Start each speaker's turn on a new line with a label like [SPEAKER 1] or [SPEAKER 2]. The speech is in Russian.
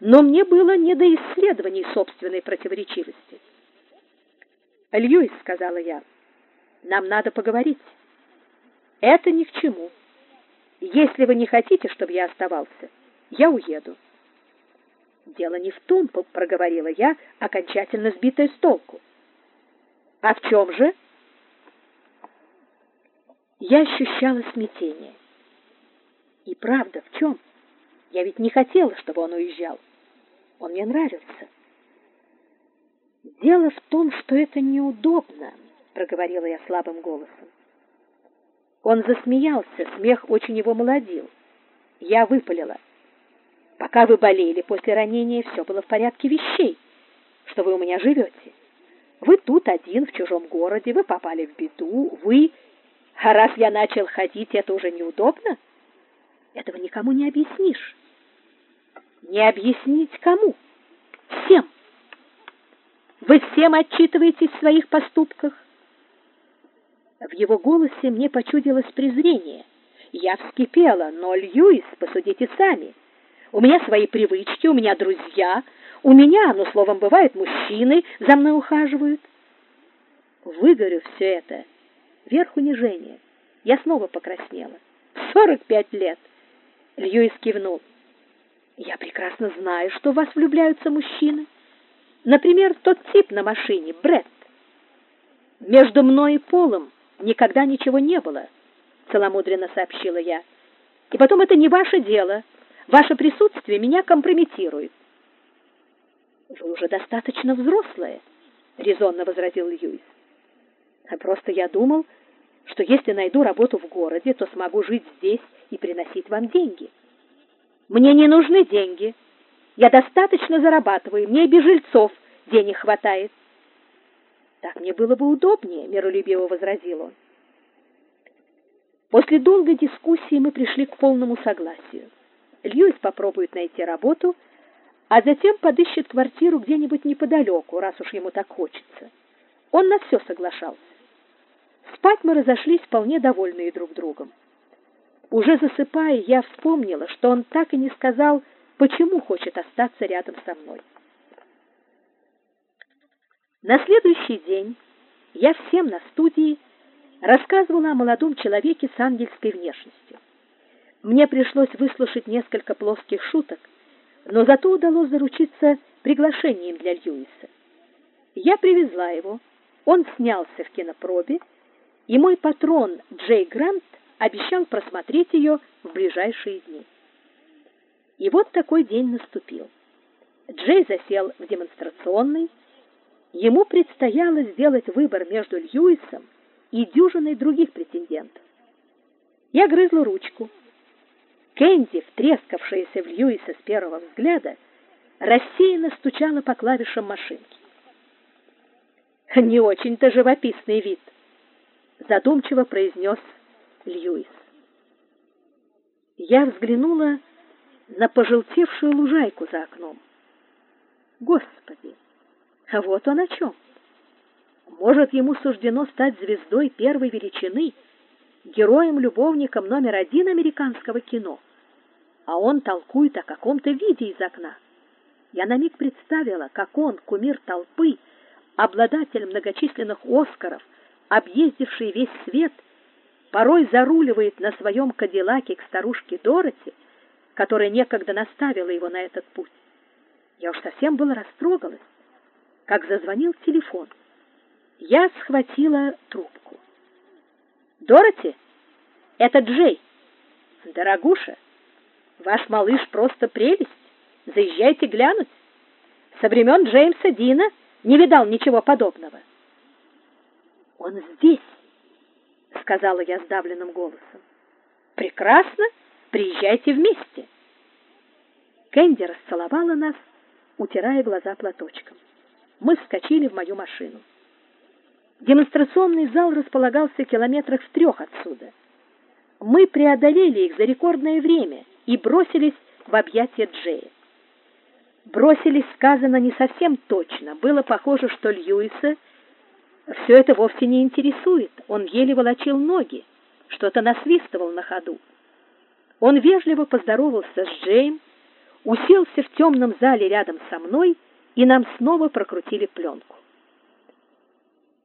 [SPEAKER 1] но мне было не до исследований собственной противоречивости. «Льюис», — сказала я, — «нам надо поговорить. Это ни к чему. Если вы не хотите, чтобы я оставался, я уеду». «Дело не в том», — проговорила я, окончательно сбитая с толку. «А в чем же?» Я ощущала смятение. И правда, в чем? Я ведь не хотела, чтобы он уезжал. Он мне нравился. Дело в том, что это неудобно, проговорила я слабым голосом. Он засмеялся, смех очень его молодил. Я выпалила: "Пока вы болели после ранения, все было в порядке вещей. Что вы у меня живете? Вы тут один в чужом городе, вы попали в беду, вы А раз я начал ходить, это уже неудобно? Этого никому не объяснишь. Не объяснить кому? Всем. Вы всем отчитываетесь в своих поступках. В его голосе мне почудилось презрение. Я вскипела, но, Льюис, посудите сами. У меня свои привычки, у меня друзья, у меня, ну, словом, бывают мужчины, за мной ухаживают. Выгорю все это. Верх унижения. Я снова покраснела. Сорок пять лет. Льюис кивнул. Я прекрасно знаю, что в вас влюбляются мужчины. Например, тот тип на машине, Бретт. Между мной и Полом никогда ничего не было, целомудренно сообщила я. И потом это не ваше дело. Ваше присутствие меня компрометирует. Вы уже достаточно взрослая, резонно возразил Льюис. А просто я думал, что если найду работу в городе, то смогу жить здесь и приносить вам деньги. Мне не нужны деньги. Я достаточно зарабатываю, мне и без жильцов денег хватает. Так мне было бы удобнее, миролюбиво возразил он. После долгой дискуссии мы пришли к полному согласию. Льюис попробует найти работу, а затем подыщет квартиру где-нибудь неподалеку, раз уж ему так хочется. Он на все соглашался. Спать мы разошлись вполне довольные друг другом. Уже засыпая, я вспомнила, что он так и не сказал, почему хочет остаться рядом со мной. На следующий день я всем на студии рассказывала о молодом человеке с ангельской внешностью. Мне пришлось выслушать несколько плоских шуток, но зато удалось заручиться приглашением для Льюиса. Я привезла его, он снялся в кинопробе, и мой патрон Джей Грант обещал просмотреть ее в ближайшие дни. И вот такой день наступил. Джей засел в демонстрационной. Ему предстояло сделать выбор между Льюисом и дюжиной других претендентов. Я грызла ручку. Кэнди, втрескавшаяся в Льюиса с первого взгляда, рассеянно стучала по клавишам машинки. «Не очень-то живописный вид», — задумчиво произнес Льюис. Я взглянула на пожелтевшую лужайку за окном. Господи, а вот он о чем. Может, ему суждено стать звездой первой величины, героем-любовником номер один американского кино, а он толкует о каком-то виде из окна. Я на миг представила, как он, кумир толпы, обладатель многочисленных Оскаров, объездивший весь свет — порой заруливает на своем кадиллаке к старушке Дороти, которая некогда наставила его на этот путь. Я уж совсем была растрогалась, как зазвонил телефон. Я схватила трубку. Дороти, это Джей. Дорогуша, ваш малыш просто прелесть. Заезжайте глянуть. Со времен Джеймса Дина не видал ничего подобного. Он здесь сказала я сдавленным голосом. Прекрасно, приезжайте вместе. Кэнди расцеловала нас, утирая глаза платочком. Мы вскочили в мою машину. Демонстрационный зал располагался километрах в трех отсюда. Мы преодолели их за рекордное время и бросились в объятия Джея. Бросились сказано не совсем точно. Было похоже, что Льюиса все это вовсе не интересует. Он еле волочил ноги, что-то насвистывал на ходу. Он вежливо поздоровался с Джейм, уселся в темном зале рядом со мной, и нам снова прокрутили пленку.